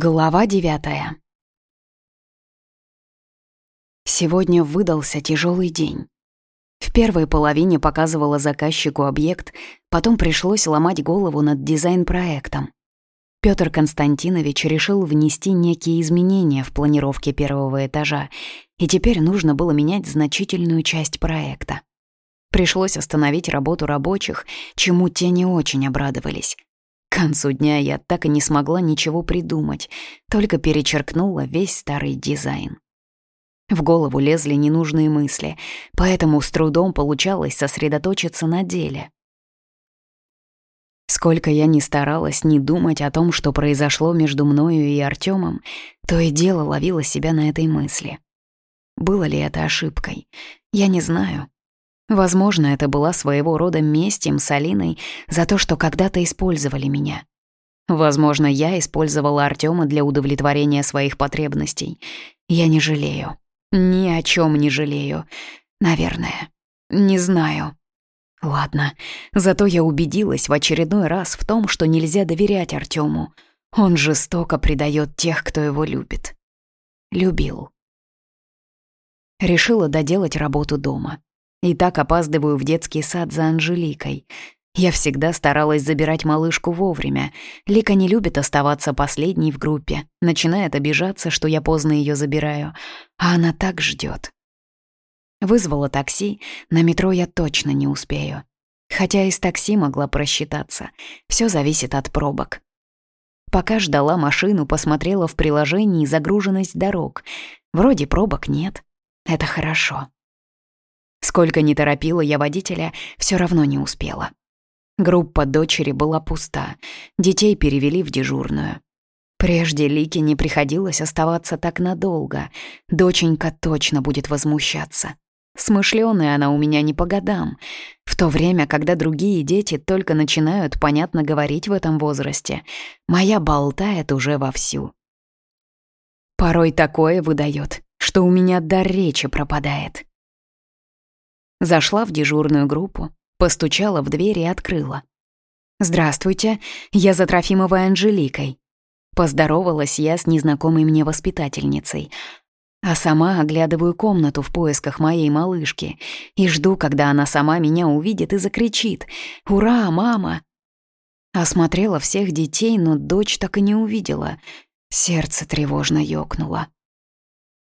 Глава девятая. Сегодня выдался тяжелый день. В первой половине показывала заказчику объект, потом пришлось ломать голову над дизайн-проектом. Пётр Константинович решил внести некие изменения в планировке первого этажа, и теперь нужно было менять значительную часть проекта. Пришлось остановить работу рабочих, чему те не очень обрадовались. К концу дня я так и не смогла ничего придумать, только перечеркнула весь старый дизайн. В голову лезли ненужные мысли, поэтому с трудом получалось сосредоточиться на деле. Сколько я ни старалась не думать о том, что произошло между мною и Артемом, то и дело ловила себя на этой мысли. Было ли это ошибкой? Я не знаю. Возможно, это была своего рода месть им с Алиной за то, что когда-то использовали меня. Возможно, я использовала Артема для удовлетворения своих потребностей. Я не жалею. Ни о чем не жалею. Наверное. Не знаю. Ладно, зато я убедилась в очередной раз в том, что нельзя доверять Артему. Он жестоко предает тех, кто его любит. Любил. Решила доделать работу дома. И так опаздываю в детский сад за Анжеликой. Я всегда старалась забирать малышку вовремя. Лика не любит оставаться последней в группе, начинает обижаться, что я поздно ее забираю, а она так ждет. Вызвала такси, на метро я точно не успею. Хотя из такси могла просчитаться. Все зависит от пробок. Пока ждала машину, посмотрела в приложении загруженность дорог. Вроде пробок нет. Это хорошо. Сколько ни торопила я водителя, все равно не успела. Группа дочери была пуста, детей перевели в дежурную. Прежде Лике не приходилось оставаться так надолго. Доченька точно будет возмущаться. Смышлёная она у меня не по годам. В то время, когда другие дети только начинают понятно говорить в этом возрасте, моя болтает уже вовсю. Порой такое выдает, что у меня дар речи пропадает. Зашла в дежурную группу, постучала в дверь и открыла. «Здравствуйте, я за Трофимовой Анжеликой». Поздоровалась я с незнакомой мне воспитательницей, а сама оглядываю комнату в поисках моей малышки и жду, когда она сама меня увидит и закричит «Ура, мама!». Осмотрела всех детей, но дочь так и не увидела. Сердце тревожно ёкнуло.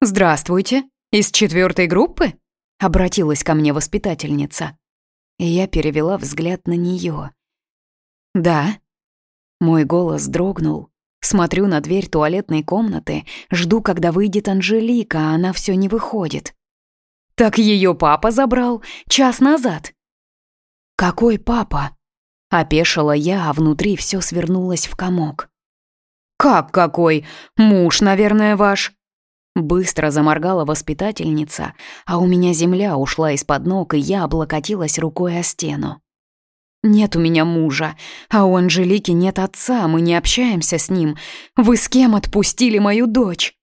«Здравствуйте, из четвертой группы?» — обратилась ко мне воспитательница. И я перевела взгляд на нее. «Да». Мой голос дрогнул. Смотрю на дверь туалетной комнаты, жду, когда выйдет Анжелика, а она все не выходит. «Так ее папа забрал час назад». «Какой папа?» — опешила я, а внутри все свернулось в комок. «Как какой? Муж, наверное, ваш?» Быстро заморгала воспитательница, а у меня земля ушла из-под ног, и я облокотилась рукой о стену. «Нет у меня мужа, а у Анжелики нет отца, мы не общаемся с ним. Вы с кем отпустили мою дочь?»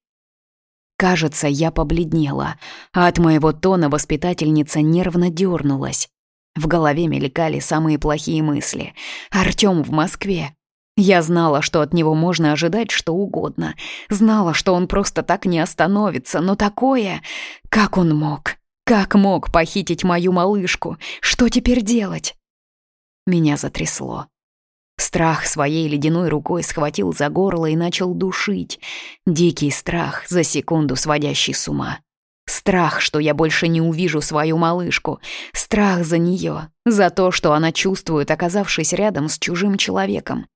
Кажется, я побледнела, а от моего тона воспитательница нервно дернулась. В голове мелькали самые плохие мысли. «Артём в Москве. Я знала, что от него можно ожидать что угодно. Знала, что он просто так не остановится, но такое... Как он мог? Как мог похитить мою малышку? Что теперь делать? Меня затрясло. Страх своей ледяной рукой схватил за горло и начал душить. Дикий страх, за секунду сводящий с ума. Страх, что я больше не увижу свою малышку. Страх за нее, за то, что она чувствует, оказавшись рядом с чужим человеком.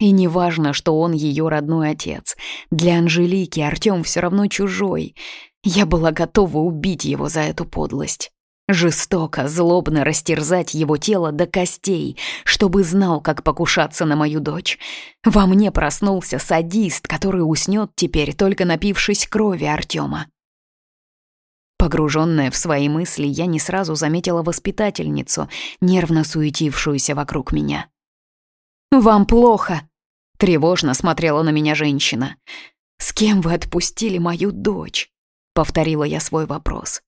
И не важно, что он ее родной отец. Для Анжелики Артём все равно чужой. Я была готова убить его за эту подлость. Жестоко, злобно растерзать его тело до костей, чтобы знал, как покушаться на мою дочь. Во мне проснулся садист, который уснет теперь, только напившись крови Артема. Погруженная в свои мысли, я не сразу заметила воспитательницу, нервно суетившуюся вокруг меня. «Вам плохо!» — тревожно смотрела на меня женщина. «С кем вы отпустили мою дочь?» — повторила я свой вопрос.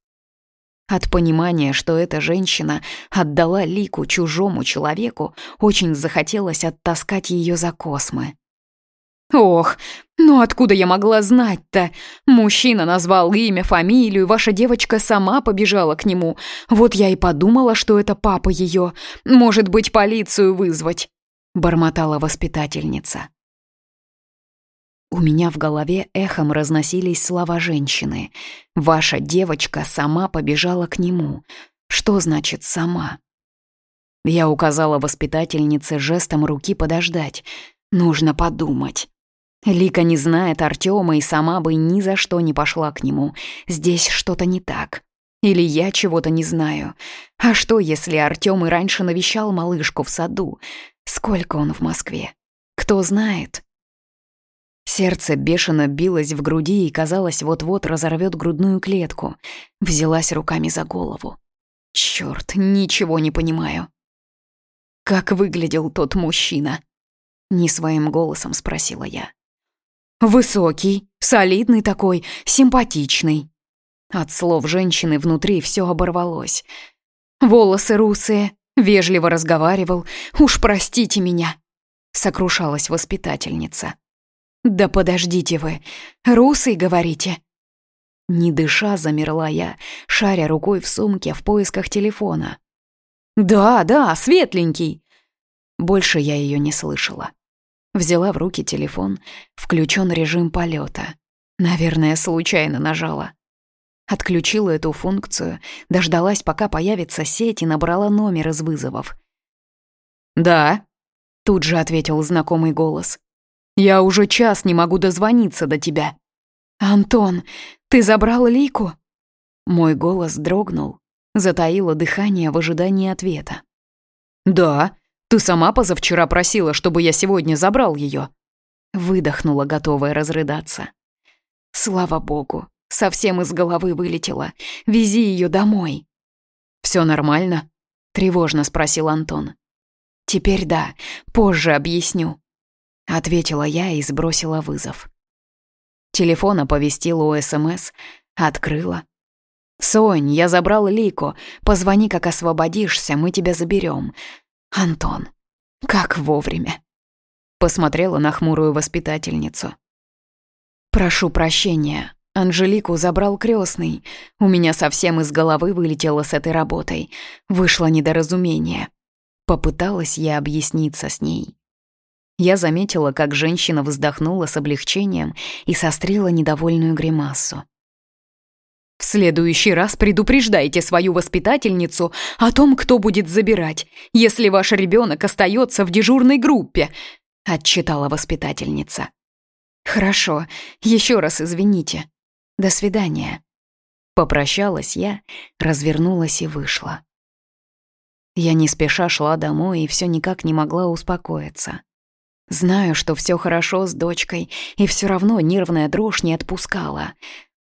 От понимания, что эта женщина отдала лику чужому человеку, очень захотелось оттаскать ее за космы. Ох, ну откуда я могла знать-то? Мужчина назвал имя, фамилию, ваша девочка сама побежала к нему. Вот я и подумала, что это папа ее. Может быть, полицию вызвать, бормотала воспитательница. У меня в голове эхом разносились слова женщины. «Ваша девочка сама побежала к нему». Что значит «сама»? Я указала воспитательнице жестом руки подождать. Нужно подумать. Лика не знает Артема и сама бы ни за что не пошла к нему. Здесь что-то не так. Или я чего-то не знаю. А что, если Артем и раньше навещал малышку в саду? Сколько он в Москве? Кто знает? Сердце бешено билось в груди и, казалось, вот-вот разорвет грудную клетку. Взялась руками за голову. Черт, ничего не понимаю. Как выглядел тот мужчина? Не своим голосом спросила я. Высокий, солидный такой, симпатичный. От слов женщины внутри все оборвалось. Волосы русые, вежливо разговаривал. Уж простите меня, сокрушалась воспитательница. «Да подождите вы, русый, говорите?» Не дыша, замерла я, шаря рукой в сумке в поисках телефона. «Да, да, светленький!» Больше я ее не слышала. Взяла в руки телефон, включен режим полета. Наверное, случайно нажала. Отключила эту функцию, дождалась, пока появится сеть и набрала номер из вызовов. «Да», — тут же ответил знакомый голос. Я уже час не могу дозвониться до тебя. Антон, ты забрал Лику? Мой голос дрогнул, затаило дыхание в ожидании ответа. Да, ты сама позавчера просила, чтобы я сегодня забрал ее. Выдохнула, готовая разрыдаться. Слава богу, совсем из головы вылетела. Вези ее домой. Все нормально? Тревожно спросил Антон. Теперь да, позже объясню. Ответила я и сбросила вызов. Телефон оповестил о СМС, открыла. «Сонь, я забрал Лику. Позвони, как освободишься, мы тебя заберем. Антон, как вовремя». Посмотрела на хмурую воспитательницу. «Прошу прощения, Анжелику забрал крестный. У меня совсем из головы вылетело с этой работой. Вышло недоразумение. Попыталась я объясниться с ней. Я заметила, как женщина вздохнула с облегчением и сострила недовольную гримасу. «В следующий раз предупреждайте свою воспитательницу о том, кто будет забирать, если ваш ребенок остается в дежурной группе», — отчитала воспитательница. «Хорошо, еще раз извините. До свидания». Попрощалась я, развернулась и вышла. Я не спеша шла домой и все никак не могла успокоиться. Знаю, что все хорошо с дочкой, и все равно нервная дрожь не отпускала.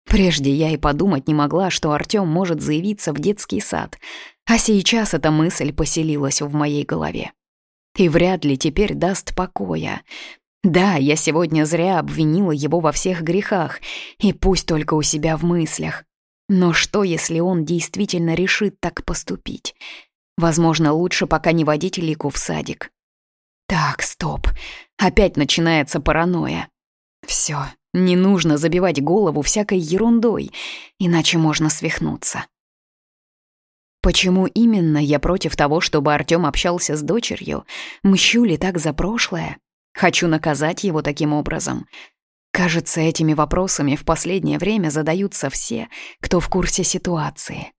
Прежде я и подумать не могла, что Артём может заявиться в детский сад, а сейчас эта мысль поселилась в моей голове. И вряд ли теперь даст покоя. Да, я сегодня зря обвинила его во всех грехах, и пусть только у себя в мыслях. Но что, если он действительно решит так поступить? Возможно, лучше пока не водить Лику в садик. Так, стоп. Опять начинается паранойя. Все, не нужно забивать голову всякой ерундой, иначе можно свихнуться. Почему именно я против того, чтобы Артём общался с дочерью? Мщу ли так за прошлое? Хочу наказать его таким образом. Кажется, этими вопросами в последнее время задаются все, кто в курсе ситуации.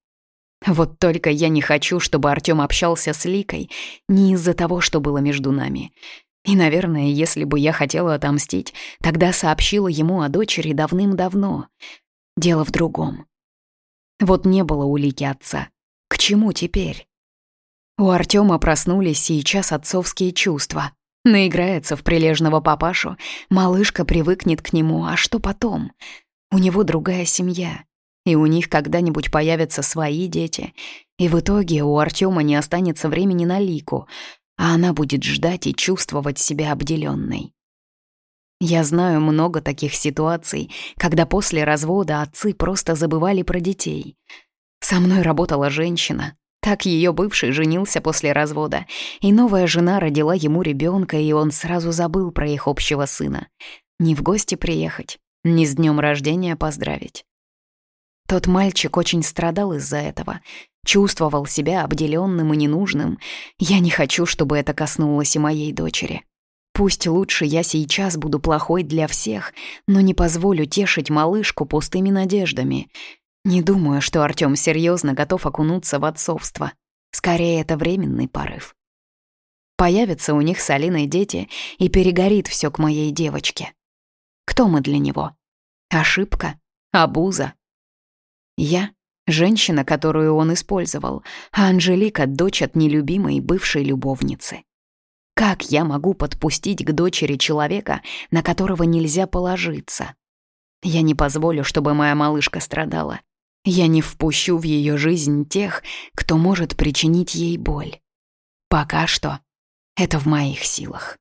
Вот только я не хочу, чтобы Артём общался с Ликой не из-за того, что было между нами. И, наверное, если бы я хотела отомстить, тогда сообщила ему о дочери давным-давно. Дело в другом. Вот не было у Лики отца. К чему теперь? У Артёма проснулись сейчас отцовские чувства. Наиграется в прилежного папашу, малышка привыкнет к нему, а что потом? У него другая семья и у них когда-нибудь появятся свои дети, и в итоге у Артема не останется времени на Лику, а она будет ждать и чувствовать себя обделенной. Я знаю много таких ситуаций, когда после развода отцы просто забывали про детей. Со мной работала женщина, Так ее бывший женился после развода, и новая жена родила ему ребенка, и он сразу забыл про их общего сына. Ни в гости приехать, ни с днем рождения поздравить. Тот мальчик очень страдал из-за этого, чувствовал себя обделенным и ненужным. Я не хочу, чтобы это коснулось и моей дочери. Пусть лучше я сейчас буду плохой для всех, но не позволю тешить малышку пустыми надеждами. Не думаю, что Артём серьезно готов окунуться в отцовство. Скорее, это временный порыв. Появятся у них с Алиной дети, и перегорит все к моей девочке. Кто мы для него? Ошибка? Абуза? Я — женщина, которую он использовал, а Анжелика — дочь от нелюбимой бывшей любовницы. Как я могу подпустить к дочери человека, на которого нельзя положиться? Я не позволю, чтобы моя малышка страдала. Я не впущу в ее жизнь тех, кто может причинить ей боль. Пока что это в моих силах.